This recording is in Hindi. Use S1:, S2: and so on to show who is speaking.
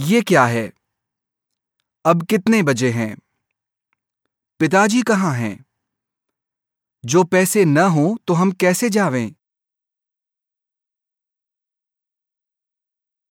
S1: ये क्या है? अब कितने बजे हैं? पिताजी कहाँ हैं? जो पैसे न हो तो हम कैसे जावें?